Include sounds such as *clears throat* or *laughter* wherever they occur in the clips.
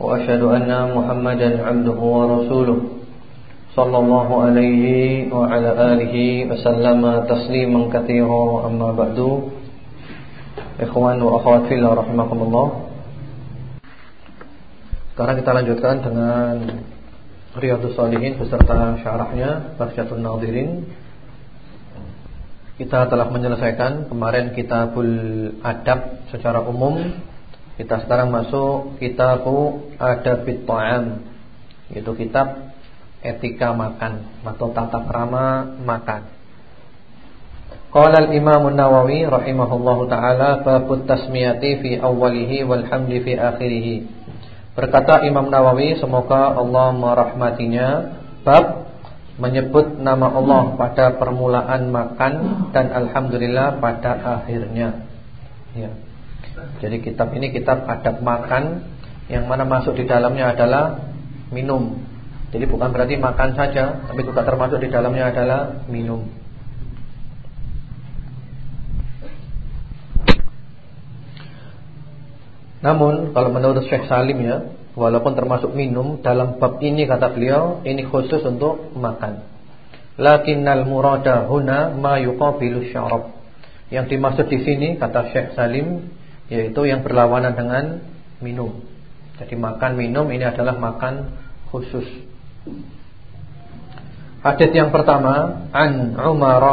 وأشهد أن محمدا عبده ورسوله صلى الله عليه وعلى آله وسلم تسليما كثيرا أما بعد Ikhwan wa akhwat fillah rahimakumullah Sekarang kita lanjutkan dengan Riyadus Salihin beserta syarahnya Bahsyatun Nadirin Kita telah menyelesaikan kemarin kitabul adab secara umum kita sekarang masuk kitabu Adabit Ta'am Yaitu kitab etika makan atau tata krama makan. Qala al-Imam An-Nawawi rahimahullahu taala babut tasmiyati fi awwalihi walhamdi fi akhirih. Berkata Imam Nawawi semoga Allah merahmatinya bab menyebut nama Allah pada permulaan makan dan alhamdulillah pada akhirnya. Ya. Jadi kitab ini kitab adab makan yang mana masuk di dalamnya adalah minum. Jadi bukan berarti makan saja, tapi juga termasuk di dalamnya adalah minum. Namun kalau menurut Syekh Salim ya, walaupun termasuk minum dalam bab ini kata beliau ini khusus untuk makan. Lakinnal murada huna ma yuqabilu syarab. Yang dimaksud di sini kata Syekh Salim yaitu yang berlawanan dengan minum. Jadi makan minum ini adalah makan khusus. Hadis yang pertama an Umar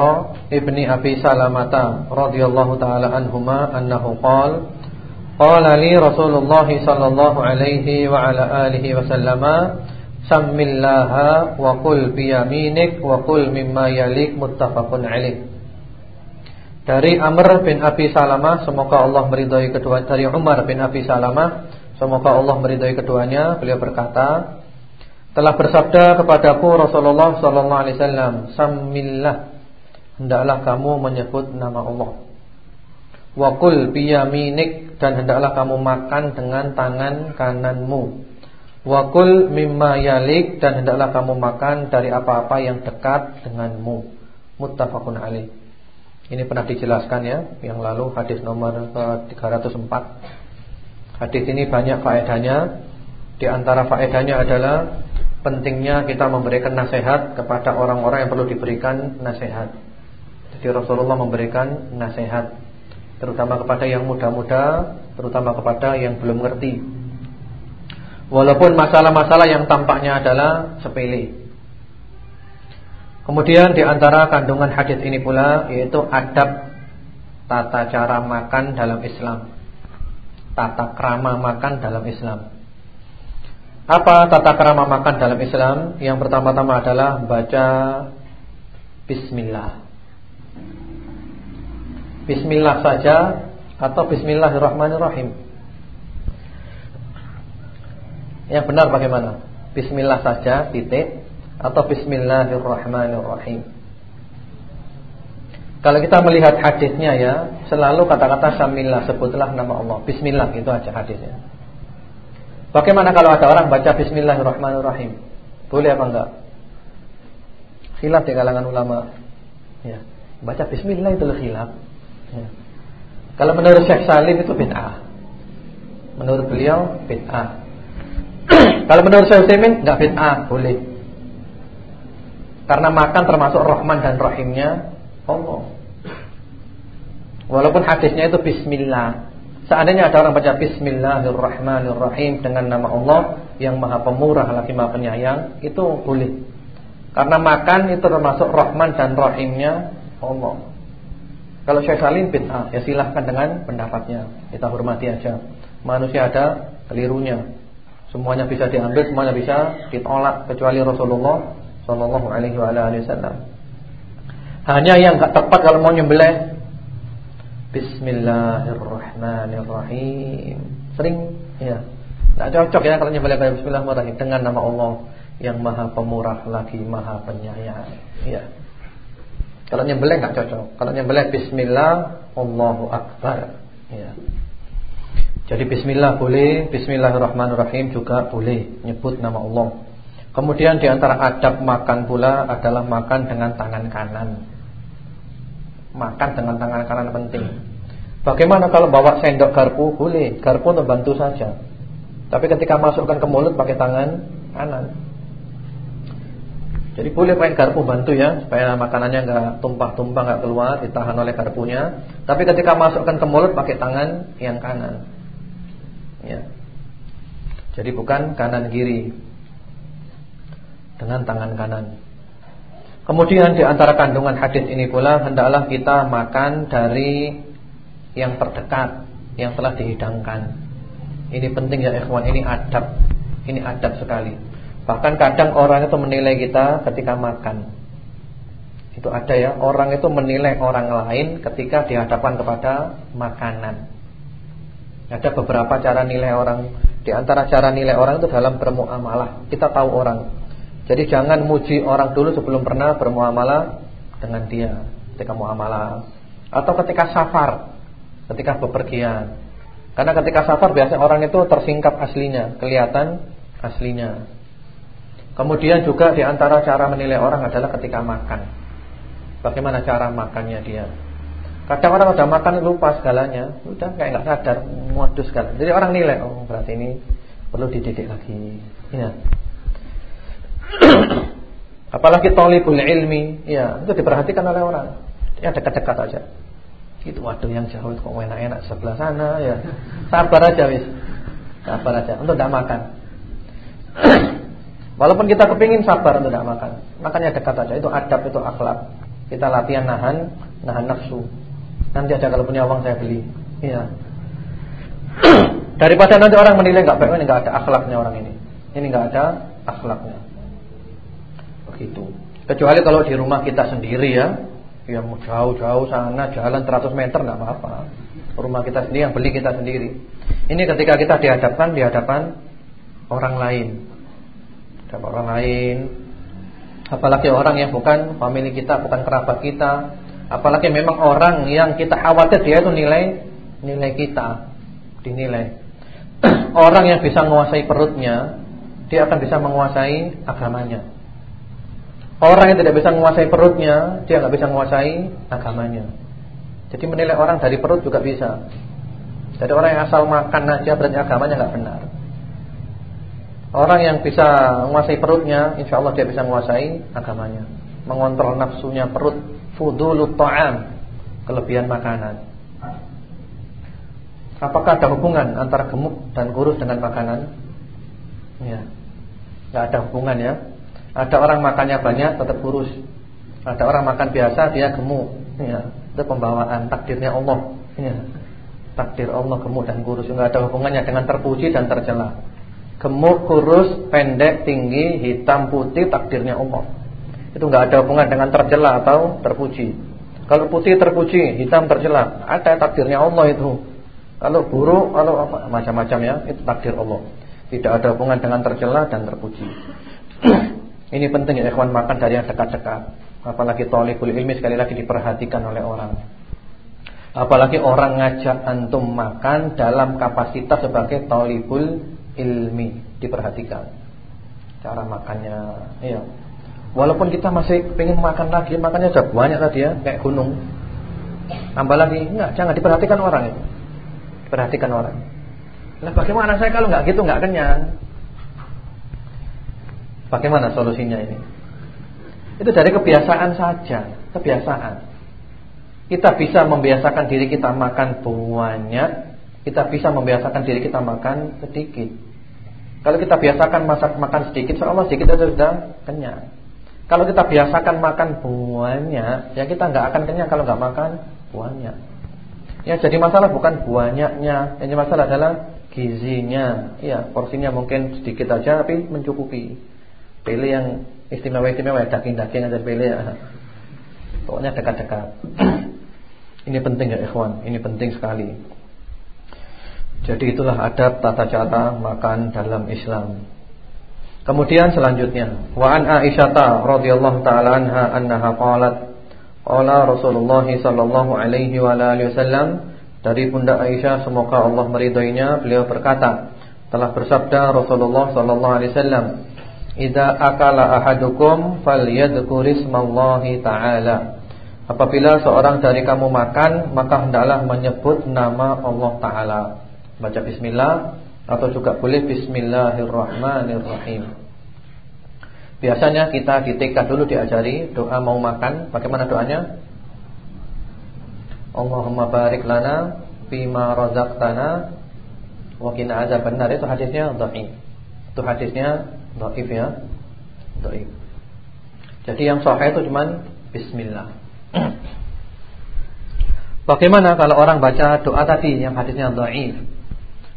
ibni Abi Salamah radhiyallahu taala anhuma annahu qala qala li Rasulullah sallallahu alaihi wa ala alihi wasallam sammillaha wa qul bi yaminik wa qul mimma yalik muttafaqun alaih dari Amr bin Abi Salamah Semoga Allah meridai kedua Dari Umar bin Abi Salamah Semoga Allah meridai keduanya Beliau berkata Telah bersabda kepadaku Rasulullah Sallallahu Alaihi Wasallam Samillah Hendaklah kamu menyebut nama Allah. Wakul biyaminik Dan hendaklah kamu makan dengan tangan kananmu. Wakul mimma yalik Dan hendaklah kamu makan dari apa-apa yang dekat denganmu Muttafaqun alaih ini pernah dijelaskan ya Yang lalu hadis nomor 304 Hadis ini banyak faedahnya. Di antara faedahnya adalah Pentingnya kita memberikan nasihat Kepada orang-orang yang perlu diberikan nasihat. Jadi Rasulullah memberikan nasihat Terutama kepada yang muda-muda Terutama kepada yang belum ngerti. Walaupun masalah-masalah yang tampaknya adalah sepele Kemudian di antara kandungan hadis ini pula yaitu adab tata cara makan dalam Islam. Tata krama makan dalam Islam. Apa tata krama makan dalam Islam? Yang pertama-tama adalah baca bismillah. Bismillah saja atau bismillahirrahmanirrahim. Yang benar bagaimana? Bismillah saja titik atau bismillahirrahmanirrahim. Kalau kita melihat hadisnya ya, selalu kata-kata samillah sebutlah nama Allah. Bismillah itu aja hadisnya. Bagaimana kalau ada orang baca bismillahirrahmanirrahim? Boleh apa enggak? Khilaf di kalangan ulama. Ya. Baca bismillah itu khilaf. Ya. Kalau menurut Syekh Salim itu bid'ah. Menurut beliau bid'ah. *clears throat* kalau menurut Syekh Utsaimin enggak bid'ah, boleh. Karena makan termasuk Rahman dan Rahimnya Allah. Walaupun hadisnya itu Bismillah. Seandainya ada orang baca Bismillahirrahmanirrahim dengan nama Allah yang Maha Pemurah lagi Maha Penyayang, itu boleh. Karena makan itu termasuk Rahman dan Rahimnya Allah. Kalau Syekh Salim bid'ah, ya silahkan dengan pendapatnya. Kita hormati aja. Manusia ada kelirunya. Semuanya bisa diambil, semuanya bisa ditolak kecuali Rasulullah Sallallahu alaihi wa alihi wasallam. Hanya yang enggak tepat kalau mau nyembelih Bismillahirrahmanirrahim. Sering ya. Enggak cocok ya kalau nyembelih bismillahirrahmanirrahim dengan nama Allah yang maha pemurah lagi maha penyayang. Ya. Kalau nyembelih nggak cocok. Kalau nyembelih bismillah, Allahu akbar. Ya. Jadi bismillah boleh, bismillahirrahmanirrahim juga boleh nyebut nama Allah. Kemudian di antara adab makan pula adalah makan dengan tangan kanan. Makan dengan tangan kanan penting. Bagaimana kalau bawa sendok garpu? Boleh, garpu untuk bantu saja. Tapi ketika masukkan ke mulut pakai tangan kanan. Jadi boleh pakai garpu bantu ya supaya makanannya nggak tumpah-tumpah nggak keluar ditahan oleh garpunya. Tapi ketika masukkan ke mulut pakai tangan yang kanan. Ya. Jadi bukan kanan kiri dengan tangan kanan. Kemudian di antara kandungan hadis ini pula hendaklah kita makan dari yang terdekat yang telah dihidangkan. Ini penting ya ikhwan, ini adab. Ini adab sekali. Bahkan kadang orang itu menilai kita ketika makan. Itu ada ya, orang itu menilai orang lain ketika dihadapkan kepada makanan. Ada beberapa cara nilai orang. Di antara cara nilai orang itu dalam bermuamalah. Kita tahu orang. Jadi jangan muji orang dulu sebelum pernah bermuamalah dengan dia ketika muamalah atau ketika safar, ketika bepergian. Karena ketika safar biasanya orang itu tersingkap aslinya, kelihatan aslinya. Kemudian juga di antara cara menilai orang adalah ketika makan. Bagaimana cara makannya dia? Kadang orang udah makan lupa segalanya, udah kayak nggak sadar, modus sekali. Jadi orang nilai, oh berarti ini perlu dididik lagi. Ya. *coughs* Apalagi tolibul ilmi, ya itu diperhatikan oleh orang. Ya dekat-dekat aja. Itu waduh yang jauh kok enak-enak sebelah sana ya. Sabar aja wis. Sabar aja untuk tidak makan. *coughs* Walaupun kita kepingin sabar untuk tidak makan Makannya dekat aja, itu adab, itu akhlak Kita latihan nahan, nahan nafsu Nanti aja kalau punya uang saya beli Iya *coughs* Daripada nanti orang menilai nggak baik Ini nggak ada akhlaknya orang ini Ini nggak ada akhlaknya Begitu. Kecuali kalau di rumah kita sendiri ya Yang jauh-jauh sana Jalan 100 meter nggak apa-apa. Rumah kita sendiri yang beli kita sendiri. Ini ketika kita dihadapkan Di hadapan orang lain. Dan orang lain. Apalagi orang yang bukan family kita, bukan kerabat kita, apalagi memang orang yang kita khawatir dia itu nilai nilai kita. Dinilai. *clears throat* orang yang bisa menguasai perutnya, dia akan bisa menguasai agamanya. Orang yang tidak bisa menguasai perutnya, dia nggak bisa menguasai agamanya. Jadi menilai orang dari perut juga bisa. Jadi orang yang asal makan aja berarti agamanya nggak benar. Orang yang bisa menguasai perutnya, insya Allah dia bisa menguasai agamanya. Mengontrol nafsunya perut, fudulut ta'am, kelebihan makanan. Apakah ada hubungan antara gemuk dan kurus dengan makanan? Ya. Enggak ada hubungan ya. Ada orang makannya banyak tetap kurus. Ada orang makan biasa dia gemuk. Ya, itu pembawaan takdirnya Allah. Ya. Takdir Allah gemuk dan kurus enggak ada hubungannya dengan terpuji dan tercela. Gemuk, kurus, pendek, tinggi, hitam, putih takdirnya Allah. Itu enggak ada hubungan dengan tercela atau terpuji. Kalau putih terpuji, hitam tercela, ada takdirnya Allah itu. Kalau buruk, kalau apa macam-macam ya, itu takdir Allah. Tidak ada hubungan dengan tercela dan terpuji. *clears throat* Ini penting ya ikhwan makan dari yang dekat-dekat. Apalagi thalibul ilmi sekali lagi diperhatikan oleh orang. Apalagi orang ngajak antum makan dalam kapasitas sebagai thalibul ilmi. Diperhatikan cara makannya. Iya. Walaupun kita masih pengen makan lagi makannya sudah banyak tadi ya kayak gunung. Tambah lagi enggak jangan diperhatikan orang itu. Diperhatikan orang. Nah bagaimana saya kalau enggak gitu enggak kenyang bagaimana solusinya ini itu dari kebiasaan saja kebiasaan kita bisa membiasakan diri kita makan banyak kita bisa membiasakan diri kita makan sedikit. Kalau kita biasakan masak makan sedikit, seolah sedikit saja sudah kenyang. Kalau kita biasakan makan banyak, ya kita nggak akan kenyang kalau nggak makan banyak. Ya jadi masalah bukan banyaknya, yang masalah adalah gizinya. Ya porsinya mungkin sedikit saja tapi mencukupi. Pilih yang istimewa-istimewa, daging-daging aja pilih ya. Pokoknya dekat-dekat. *clears throat* ini penting ya ikhwan, ini penting sekali. Jadi itulah adab tata cara makan dalam Islam. Kemudian selanjutnya, wa an Aisyah radhiyallahu taala anha annaha qalat qala Rasulullah sallallahu alaihi wa alihi wasallam dari Bunda Aisyah semoga Allah meridainya beliau berkata telah bersabda Rasulullah sallallahu alaihi wasallam Idza akala ahadukum falyadhkur ismallahi ta'ala. Apabila seorang dari kamu makan, maka hendaklah menyebut nama Allah taala. Baca bismillah atau juga boleh bismillahirrahmanirrahim. Biasanya kita di TK dulu diajari doa mau makan, bagaimana doanya? Allahumma barik lana fima razaqtana wa qina adzabannar. Itu hadisnya. Itu hadisnya Dhaif ya. Dhaif Jadi yang sahih itu cuma Bismillah. *clears throat* Bagaimana kalau orang baca doa tadi Yang hadisnya dhaif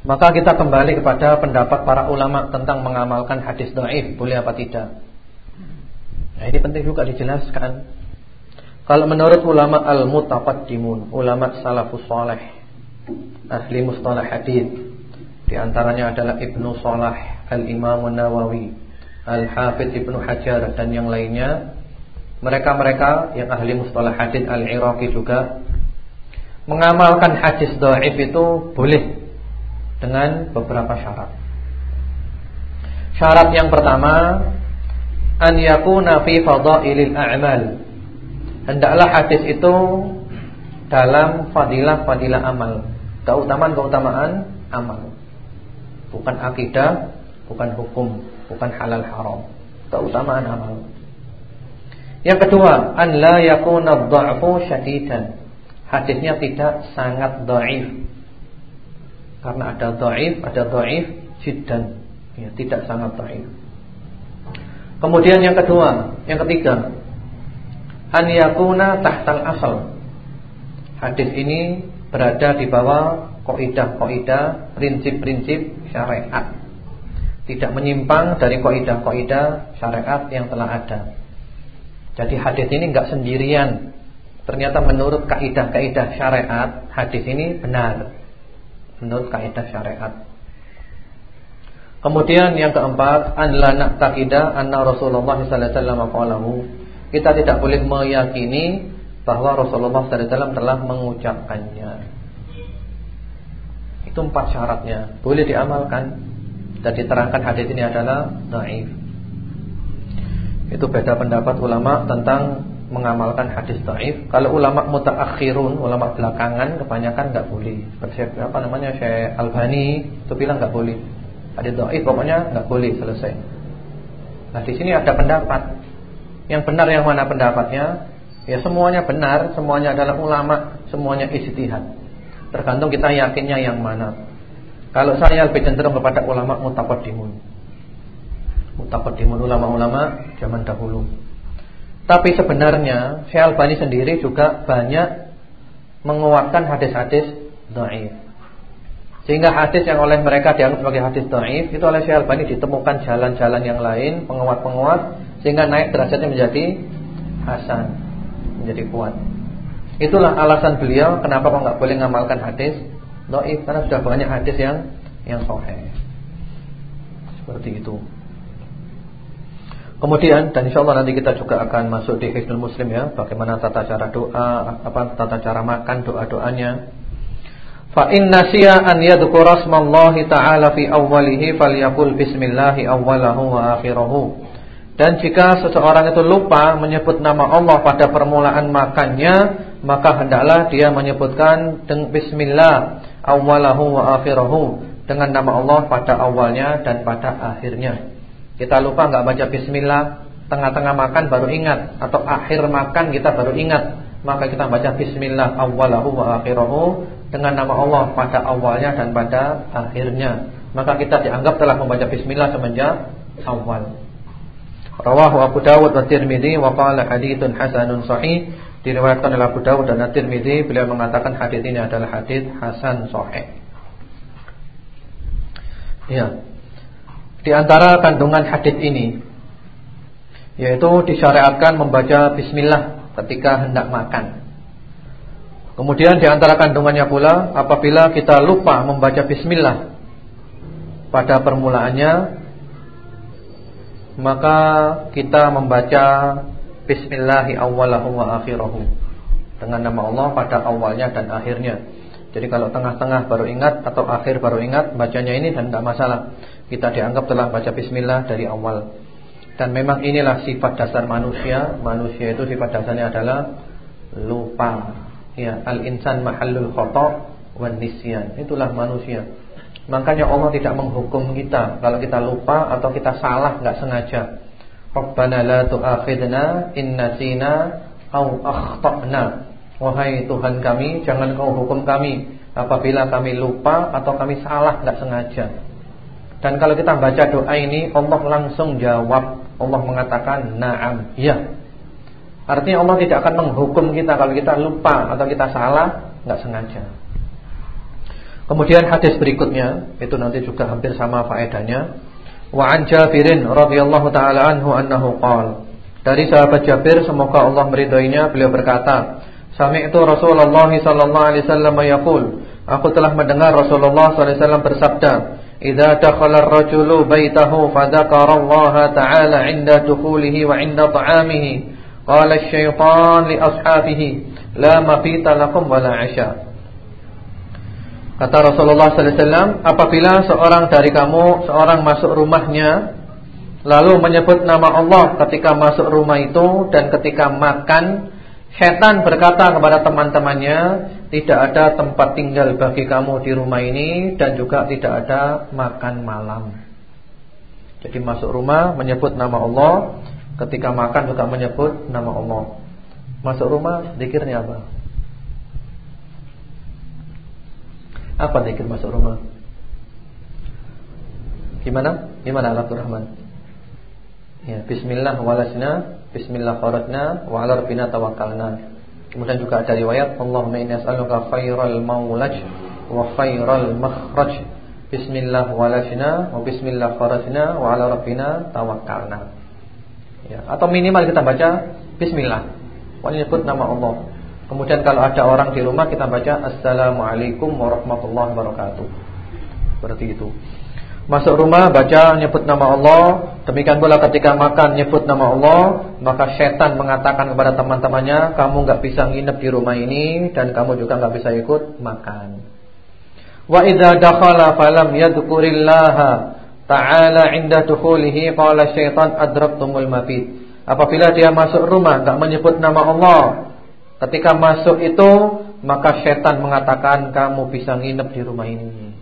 Maka kita kembali kepada pendapat para ulama Tentang mengamalkan hadis dhaif Boleh apa tidak? Nah ini penting juga dijelaskan. Kalau menurut ulama al-mutaqaddimun Ulama salafus salih Ahli mustalah hadis Di antaranya adalah Ibnu Salah Al-Imam Nawawi, Al-Hafidh Ibnu Hajar dan yang lainnya. Mereka-mereka yang ahli mustalah hadis Al-Iraqi juga mengamalkan hadis dhaif itu boleh dengan beberapa syarat. Syarat yang pertama an yakuna fi fadailil a'mal. Hendaklah hadis itu dalam fadilah-fadilah amal, keutamaan-keutamaan amal. Bukan akidah, bukan hukum, bukan halal haram. Keutamaan amal. Yang kedua, an la yakuna dha'fu syadidan. Hadisnya tidak sangat dhaif. Karena ada dhaif, ada dhaif jiddan. Ya, tidak sangat dhaif. Kemudian yang kedua, yang ketiga, an yakuna tahtal asal. Hadis ini berada di bawah kaidah-kaidah, prinsip-prinsip syariat tidak menyimpang dari kaidah-kaidah syariat yang telah ada. Jadi hadis ini enggak sendirian. Ternyata menurut kaidah-kaidah syariat, hadis ini benar. Menurut kaidah syariat. Kemudian yang keempat, an la na'taqida anna Rasulullah sallallahu alaihi wasallam Kita tidak boleh meyakini bahwa Rasulullah sallallahu alaihi telah mengucapkannya. Itu empat syaratnya. Boleh diamalkan dan diterangkan hadis ini adalah naif. Itu beda pendapat ulama tentang mengamalkan hadis naif. Kalau ulama mutaakhirun, ulama belakangan kebanyakan nggak boleh. Seperti apa namanya Syekh Albani itu bilang nggak boleh. Hadis naif pokoknya nggak boleh selesai. Nah, di sini ada pendapat. Yang benar yang mana pendapatnya? Ya semuanya benar, semuanya adalah ulama, semuanya ijtihad. Tergantung kita yakinnya yang mana. Kalau saya lebih cenderung kepada ulama mutaqaddimun. Mutaqaddimun ulama-ulama zaman dahulu. Tapi sebenarnya Syekh Albani sendiri juga banyak menguatkan hadis-hadis dhaif. Sehingga hadis yang oleh mereka dianggap sebagai hadis dhaif itu oleh Syekh Albani ditemukan jalan-jalan yang lain, penguat-penguat sehingga naik derajatnya menjadi hasan, menjadi kuat. Itulah alasan beliau kenapa kok enggak boleh mengamalkan hadis Doif karena sudah banyak hadis yang yang sahih. Seperti itu. Kemudian dan insya Allah nanti kita juga akan masuk di Hisnul Muslim ya, bagaimana tata cara doa, apa tata cara makan doa-doanya. Fa in nasiya an yadhkura asmallahi ta'ala fi awwalihi falyaqul bismillahi awwalahu wa akhirahu. Dan jika seseorang itu lupa menyebut nama Allah pada permulaan makannya, maka hendaklah dia menyebutkan dengan bismillah awalahu wa akhirahu dengan nama Allah pada awalnya dan pada akhirnya. Kita lupa enggak baca bismillah tengah-tengah makan baru ingat atau akhir makan kita baru ingat, maka kita baca bismillah awalahu wa akhirahu dengan nama Allah pada awalnya dan pada akhirnya. Maka kita dianggap telah membaca bismillah semenjak awal. Rawahu Abu Dawud wa Tirmidzi wa qala haditsun hasanun sahih Diriwayatkan oleh Abu Dawud dan At-Tirmidzi beliau mengatakan hadis ini adalah hadis hasan sahih. Ya. Di antara kandungan hadis ini yaitu disyariatkan membaca bismillah ketika hendak makan. Kemudian di antara kandungannya pula apabila kita lupa membaca bismillah pada permulaannya maka kita membaca bismillahi awwalahu wa akhirahu dengan nama Allah pada awalnya dan akhirnya. Jadi kalau tengah-tengah baru ingat atau akhir baru ingat bacanya ini dan tidak masalah. Kita dianggap telah baca bismillah dari awal. Dan memang inilah sifat dasar manusia. Manusia itu sifat dasarnya adalah lupa. Ya, al-insan mahallul khata' wan. Itulah manusia. Makanya Allah tidak menghukum kita kalau kita lupa atau kita salah enggak sengaja. Rabbana la tu'akhidna in nasina aw akhtana. Wahai Tuhan kami, jangan kau hukum kami apabila kami lupa atau kami salah enggak sengaja. Dan kalau kita baca doa ini Allah langsung jawab. Allah mengatakan na'am, ya. Artinya Allah tidak akan menghukum kita kalau kita lupa atau kita salah enggak sengaja. Kemudian hadis berikutnya itu nanti juga hampir sama faedahnya. Wa an Jabirin radhiyallahu taala anhu annahu qala Dari sahabat Jabir semoga Allah meridainya beliau berkata, Sami'tu Rasulullah sallallahu alaihi wasallam yaqul, aku telah mendengar Rasulullah sallallahu alaihi wasallam bersabda, "Idza dakhala ar-rajulu baitahu fadzakara Allah ta'ala 'inda dukhulihi wa 'inda ta'amihi, qala asy-syaitan li ashabihi, la mafita lakum wa la 'asha." Kata Rasulullah wasallam, apabila seorang dari kamu seorang masuk rumahnya lalu menyebut nama Allah ketika masuk rumah itu dan ketika makan Setan berkata kepada teman-temannya, tidak ada tempat tinggal bagi kamu di rumah ini dan juga tidak ada makan malam. Jadi masuk rumah menyebut nama Allah, ketika makan juga menyebut nama Allah. Masuk rumah zikirnya apa? Apa zikir masuk rumah? Gimana? Gimana Abdul Rahman? Ya, bismillah walasna Bismillah kharajna wa 'ala rabbina tawakkalna. Kemudian juga ada riwayat Allahumma inni as'aluka khairal maulaj wa khairal makhraj. Bismillah walajna wa bismillah kharajna wa 'ala rabbina tawakkalna. Ya, atau minimal kita baca bismillah. Menyebut nama Allah. Kemudian kalau ada orang di rumah kita baca assalamualaikum warahmatullahi wabarakatuh. Seperti itu. Masuk rumah baca nyebut nama Allah Demikian pula ketika makan nyebut nama Allah Maka setan mengatakan kepada teman-temannya Kamu gak bisa nginep di rumah ini Dan kamu juga gak bisa ikut makan Wa idha dakhala falam yadhkurillaha Ta'ala inda dukhulihi Qala syaitan adraktumul mabit Apabila dia masuk rumah gak menyebut nama Allah Ketika masuk itu Maka setan mengatakan Kamu bisa nginep di rumah ini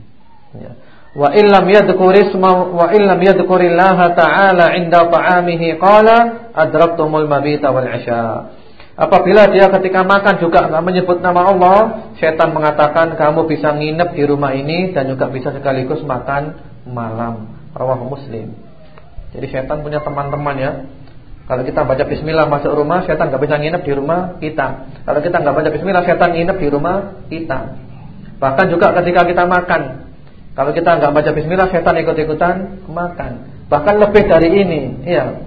Ya wa illam yadhkur isma wa illam yadhkurillaha ta'ala 'inda ta'amihi qala adraktumul mabita wal 'isha Apabila dia ketika makan juga enggak menyebut nama Allah, setan mengatakan kamu bisa nginep di rumah ini dan juga bisa sekaligus makan malam. Rawahu Muslim. Jadi setan punya teman-teman ya. Kalau kita baca bismillah masuk rumah, setan enggak bisa nginep di rumah kita. Kalau kita enggak baca bismillah, setan nginep di rumah kita. Bahkan juga ketika kita makan, kalau kita nggak baca bismillah, setan ikut-ikutan makan. Bahkan lebih dari ini, iya.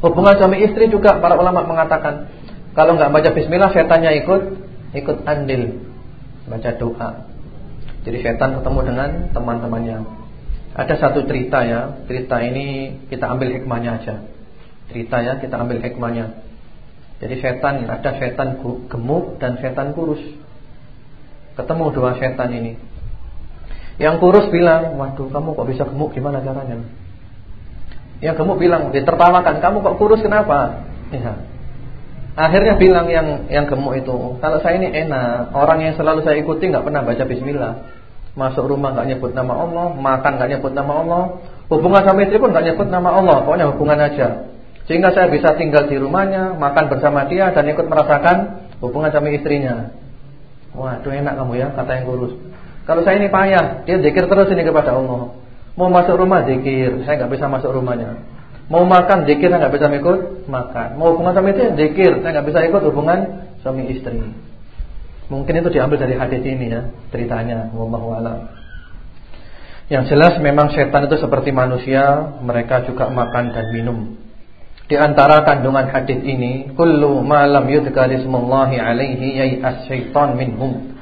Hubungan suami istri juga para ulama mengatakan, kalau nggak baca bismillah, setannya ikut ikut andil baca doa. Jadi setan ketemu dengan teman-temannya. Ada satu cerita ya, cerita ini kita ambil hikmahnya aja. Cerita ya, kita ambil hikmahnya. Jadi setan ada setan gemuk dan setan kurus. Ketemu dua setan ini. Yang kurus bilang, waduh kamu kok bisa gemuk gimana caranya? Yang gemuk bilang, ditertawakan, kamu kok kurus kenapa? Ya. Akhirnya bilang yang yang gemuk itu, kalau saya ini enak, orang yang selalu saya ikuti nggak pernah baca Bismillah, masuk rumah nggak nyebut nama Allah, makan nggak nyebut nama Allah, hubungan sama istri pun nggak nyebut nama Allah, pokoknya hubungan aja. Sehingga saya bisa tinggal di rumahnya, makan bersama dia dan ikut merasakan hubungan sama istrinya. Waduh enak kamu ya, kata yang kurus. Kalau saya ini payah, dia zikir terus ini kepada Allah. Mau masuk rumah zikir, saya nggak bisa masuk rumahnya. Mau makan zikir, saya nggak bisa ikut makan. Mau hubungan suami istri zikir, saya nggak bisa ikut hubungan suami istri. Mungkin itu diambil dari hadis ini ya ceritanya. Wallahu a'lam. Yang jelas memang setan itu seperti manusia, mereka juga makan dan minum. Di antara kandungan hadis ini, kullu ma lam yudhkar alaihi yai as-syaitan minhum.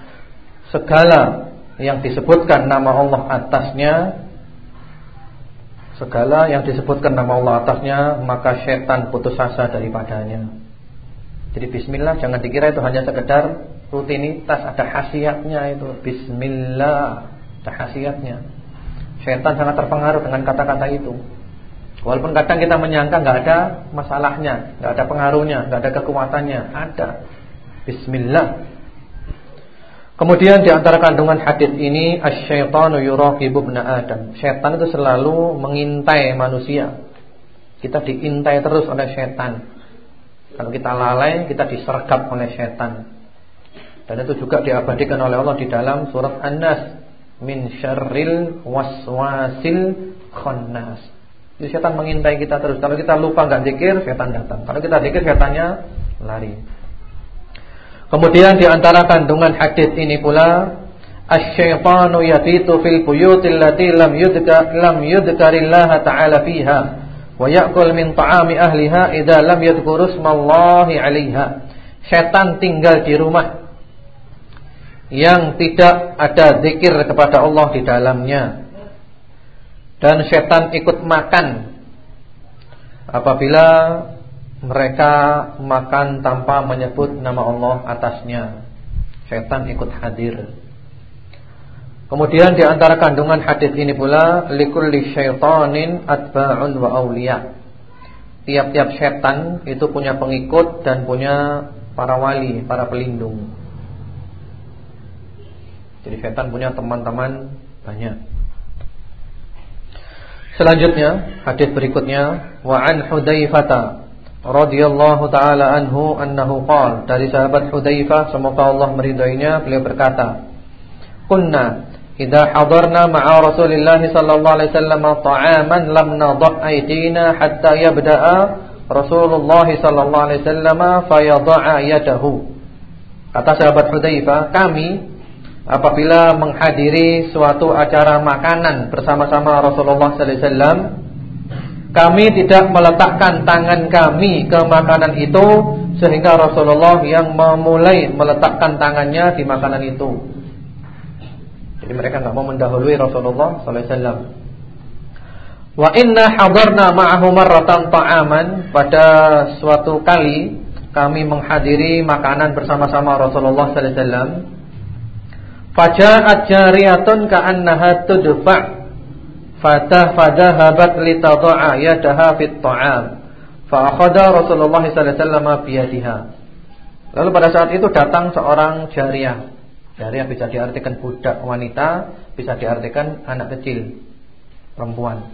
Segala yang disebutkan nama Allah atasnya Segala yang disebutkan nama Allah atasnya Maka syaitan putus asa daripadanya. Jadi bismillah jangan dikira itu hanya sekedar rutinitas Ada khasiatnya itu. Bismillah Ada khasiatnya. Syaitan sangat terpengaruh dengan kata-kata itu Walaupun kadang kita menyangka nggak ada masalahnya, nggak ada pengaruhnya, nggak ada kekuatannya, ada. Bismillah. Kemudian di antara kandungan hadis ini asy-syaitanu yuraqibu ibn Adam. Syaitan itu selalu mengintai manusia. Kita diintai terus oleh syaitan. Kalau kita lalai, kita disergap oleh syaitan. Dan itu juga diabadikan oleh Allah di dalam surat An-Nas min syarril waswasil khannas. Jadi setan mengintai kita terus. Kalau kita lupa nggak zikir, setan datang. Kalau kita zikir, setannya lari. Kemudian di antara kandungan hadis ini pula asy-syaitanu yabitu fil buyutil lati lam yudka lam yudkarillah ta'ala fiha wa ya'kul min ta'ami ahliha idza lam yadhkur ismallahi 'alaiha. Setan tinggal di rumah yang tidak ada zikir kepada Allah di dalamnya. Dan setan ikut makan apabila mereka makan tanpa menyebut nama Allah atasnya. Setan ikut hadir. Kemudian di antara kandungan hadis ini pula likulli syaitanin atba'un wa auliya. Tiap-tiap setan itu punya pengikut dan punya para wali, para pelindung. Jadi setan punya teman-teman banyak. Selanjutnya, hadis berikutnya wa an Hudzaifah radhiyallahu taala anhu annahu qala dari sahabat Hudzaifah semoga Allah meridainya beliau berkata kunna idza hadarna ma'a Rasulillah sallallahu alaihi wasallam ta'aman lam nadha aydina hatta yabda'a Rasulullah sallallahu alaihi wasallam fayadha'a yadahu. Kata sahabat Hudzaifah kami apabila menghadiri suatu acara makanan bersama-sama Rasulullah sallallahu alaihi wasallam kami tidak meletakkan tangan kami ke makanan itu Sehingga Rasulullah yang memulai meletakkan tangannya di makanan itu. Jadi mereka tidak mau mendahului Rasulullah SAW Wa inna hadarna ma'ahu marratan ta'aman. Pada suatu kali kami menghadiri makanan bersama-sama Rasulullah SAW Faja'at jariyatun ka'annaha tudfa' Fatah fadahabat li tadha'a yadaha fit ta'am. Fa akhadha Rasulullah wasallam biyadiha. Lalu pada saat itu datang seorang jariah. Jariah bisa diartikan budak wanita, bisa diartikan anak kecil, perempuan.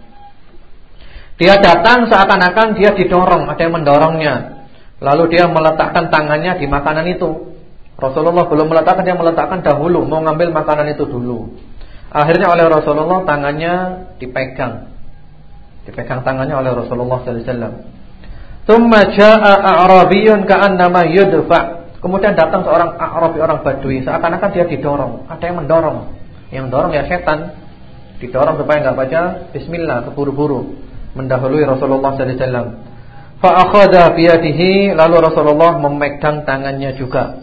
Dia datang seakan-akan dia didorong, ada yang mendorongnya. Lalu dia meletakkan tangannya di makanan itu. Rasulullah belum meletakkan, dia meletakkan dahulu, mau ngambil makanan itu dulu. Akhirnya oleh Rasulullah tangannya dipegang. Dipegang tangannya oleh Rasulullah sallallahu alaihi wasallam. Tsumma jaa a'rabiyyun ka'annama yudfa. Kemudian datang seorang Arabi orang Badui, seakan-akan dia didorong, ada yang mendorong. Yang dorong ya setan. Didorong supaya enggak baca bismillah keburu-buru mendahului Rasulullah sallallahu alaihi wasallam. Fa akhadha biyadihi lalu Rasulullah memegang tangannya juga.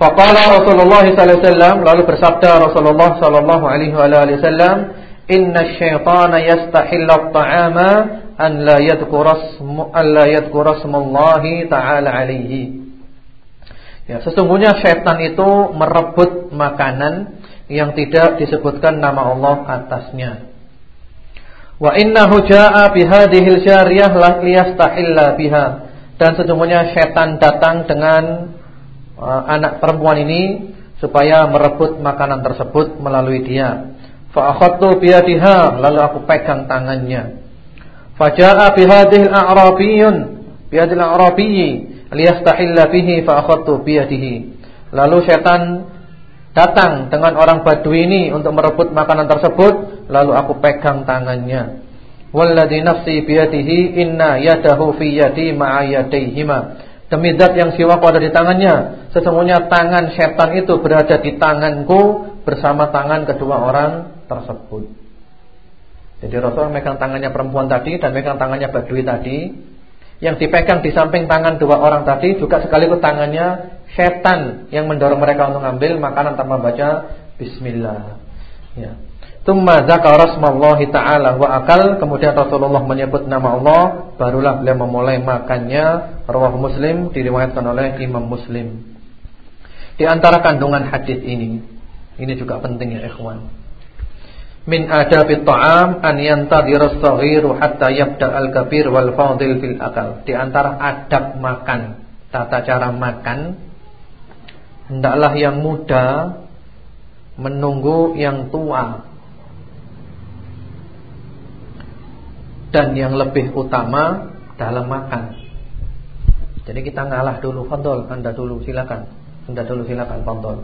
Faqala Rasulullah sallallahu alaihi wasallam lalu bersabda Rasulullah sallallahu alaihi wasallam, "Inna syaitana yastahillu at-ta'ama an la yadhkura an la yadhkura smallahi ta'ala alaihi." Ya, sesungguhnya syaitan itu merebut makanan yang tidak disebutkan nama Allah atasnya. Wa innahu jaa'a bi hadhil jariyah liyastahilla biha. Dan sesungguhnya syaitan datang dengan anak perempuan ini supaya merebut makanan tersebut melalui dia. Fa akhadtu biyadiha lalu aku pegang tangannya. Faja'a bihadhil a'rabiyyun bihadhil a'rabiyyi liyastahilla bihi fa akhadtu biyadihi. Lalu setan datang dengan orang Badui ini untuk merebut makanan tersebut, lalu aku pegang tangannya. Walladzi nafsi biyadihi inna yadahu fi yadi ma'a yadayhima. Demi yang siwaku ada di tangannya Sesungguhnya tangan setan itu berada di tanganku Bersama tangan kedua orang tersebut. Jadi Rasul megang tangannya perempuan tadi Dan megang tangannya badui tadi. Yang dipegang di samping tangan dua orang tadi Juga sekaligus tangannya setan Yang mendorong mereka untuk mengambil makanan tanpa baca Bismillah. Ya. Tumma zakara rasmallahi ta'ala wa akal. Kemudian Rasulullah menyebut nama Allah. Barulah beliau memulai makannya. Rawah Muslim diriwayatkan oleh Imam Muslim. Di antara kandungan hadis ini Ini juga penting ya ikhwan. Min adabit ta'am An yantadhira saghiru hatta yabda al-kabir wal fadil fil akal. Di antara adab makan Tata cara makan Hendaklah yang muda Menunggu yang tua dan yang lebih utama dalam makan. Jadi kita ngalah dulu fondol, Anda dulu silakan. Anda dulu silakan fondol.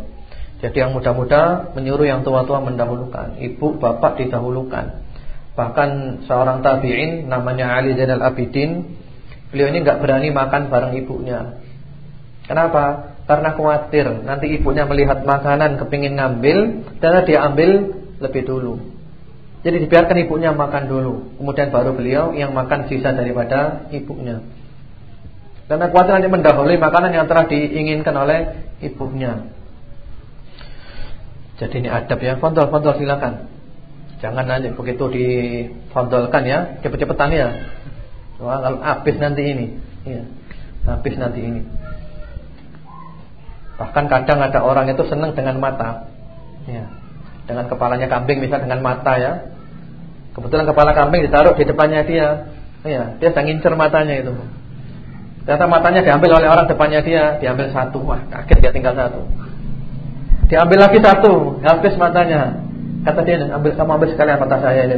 Jadi yang muda-muda menyuruh yang tua-tua mendahulukan, ibu bapak didahulukan. Bahkan seorang tabi'in namanya Ali Zainal Abidin, beliau ini nggak berani makan bareng ibunya. Kenapa? Karena khawatir nanti ibunya melihat makanan kepingin ngambil, dan dia ambil lebih dulu. Jadi dibiarkan ibunya makan dulu, kemudian baru beliau yang makan sisa daripada ibunya. Karena khawatir nanti mendahului makanan yang telah diinginkan oleh ibunya. Jadi ini adab ya, fondol-fondol silakan. Jangan nanti begitu difondolkan ya, cepet-cepetan ya. Wah, kalau habis nanti ini, ya. Habis nanti ini. Bahkan kadang ada orang itu senang dengan mata. Ya. Dengan kepalanya kambing misalnya dengan mata ya. Kebetulan kepala kambing ditaruh di depannya dia. Iya, dia sedang ngincer matanya itu. Ternyata matanya diambil oleh orang depannya dia, diambil satu. Wah, kaget dia tinggal satu. Diambil lagi satu, habis matanya. Kata dia, ambil kamu ambil sekalian mata saya ini.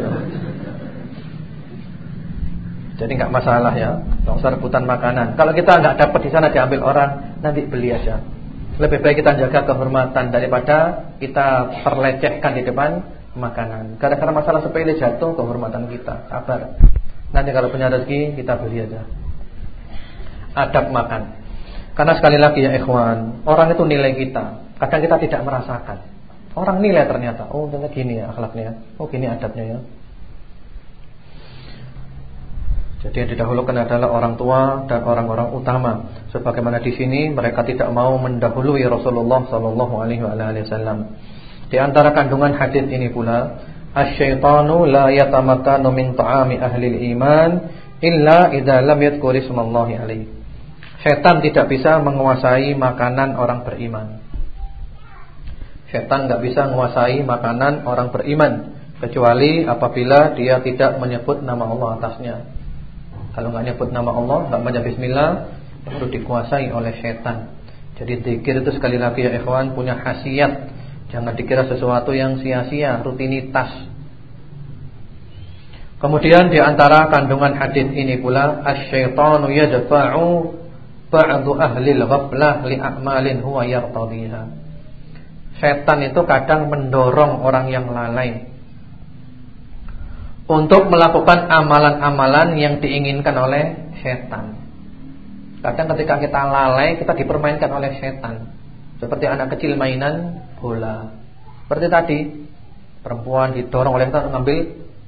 Jadi nggak masalah ya, nggak usah rebutan makanan. Kalau kita nggak dapat di sana diambil orang, nanti beli aja. Lebih baik kita jaga kehormatan daripada kita perlecehkan di depan makanan. Kadang-kadang masalah sepele jatuh kehormatan kita. Sabar. Nanti kalau punya rezeki kita beli aja. Adab makan. Karena sekali lagi ya ikhwan, orang itu nilai kita. Kadang kita tidak merasakan. Orang nilai ternyata. Oh, ternyata gini ya akhlaknya. Oh, gini adabnya ya. Jadi yang didahulukan adalah orang tua dan orang-orang utama. Sebagaimana di sini mereka tidak mau mendahului Rasulullah sallallahu alaihi wasallam. Di antara kandungan hadis ini pula, asy-syaitanu la yatamakkanu min ta'ami ahli iman illa idza lam yadhkur ismallahi alaihi. Setan tidak bisa menguasai makanan orang beriman. Setan tidak bisa menguasai makanan orang beriman kecuali apabila dia tidak menyebut nama Allah atasnya. Kalau nggak nyebut nama Allah, nggak baca bismillah, itu dikuasai oleh setan. Jadi zikir itu sekali lagi ya ikhwan punya khasiat Jangan dikira sesuatu yang sia-sia, rutinitas. Kemudian di antara kandungan hadis ini pula asy-syaitanu yadfa'u ba'du ahli al-ghaflah li a'malin huwa yartadiha. Setan itu kadang mendorong orang yang lalai untuk melakukan amalan-amalan yang diinginkan oleh setan. Kadang ketika kita lalai, kita dipermainkan oleh setan. Seperti anak kecil mainan bola. Seperti tadi, perempuan didorong oleh Tuhan mengambil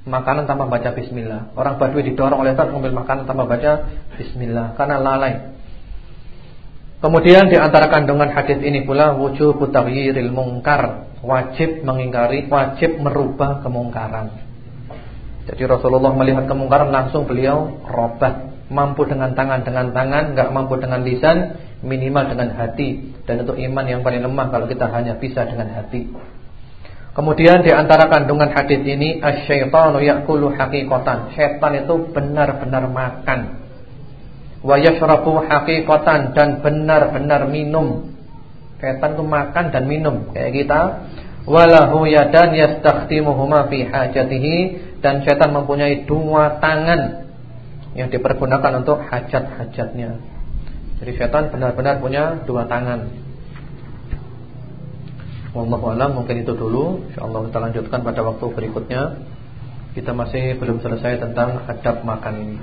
makanan tanpa baca bismillah. Orang Badui didorong oleh Tuhan mengambil makanan tanpa baca bismillah karena lalai. Kemudian di antara kandungan hadis ini pula wujud taghyiril mungkar, wajib mengingkari, wajib merubah kemungkaran. Jadi Rasulullah melihat kemungkaran langsung beliau robat, mampu dengan tangan dengan tangan, enggak mampu dengan lisan, minimal dengan hati dan itu iman yang paling lemah kalau kita hanya bisa dengan hati. Kemudian di antara kandungan hadis ini asy-syaitanu ya'kulu haqiqatan. Setan itu benar-benar makan. Wa yashrabu haqiqatan dan benar-benar minum. Setan itu makan dan minum kayak kita. Walahu yadan yastakhdimuhuma fi hajatihi dan setan mempunyai dua tangan yang dipergunakan untuk hajat-hajatnya. Jadi setan benar-benar punya dua tangan. Wallahu alam mungkin itu dulu. Insyaallah kita lanjutkan pada waktu berikutnya. Kita masih belum selesai tentang adab makan ini.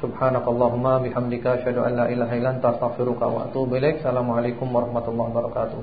Subhanakallahumma bihamdika asyhadu an la ilaha illa anta astaghfiruka wa atubu ilaik. Assalamualaikum warahmatullahi wabarakatuh.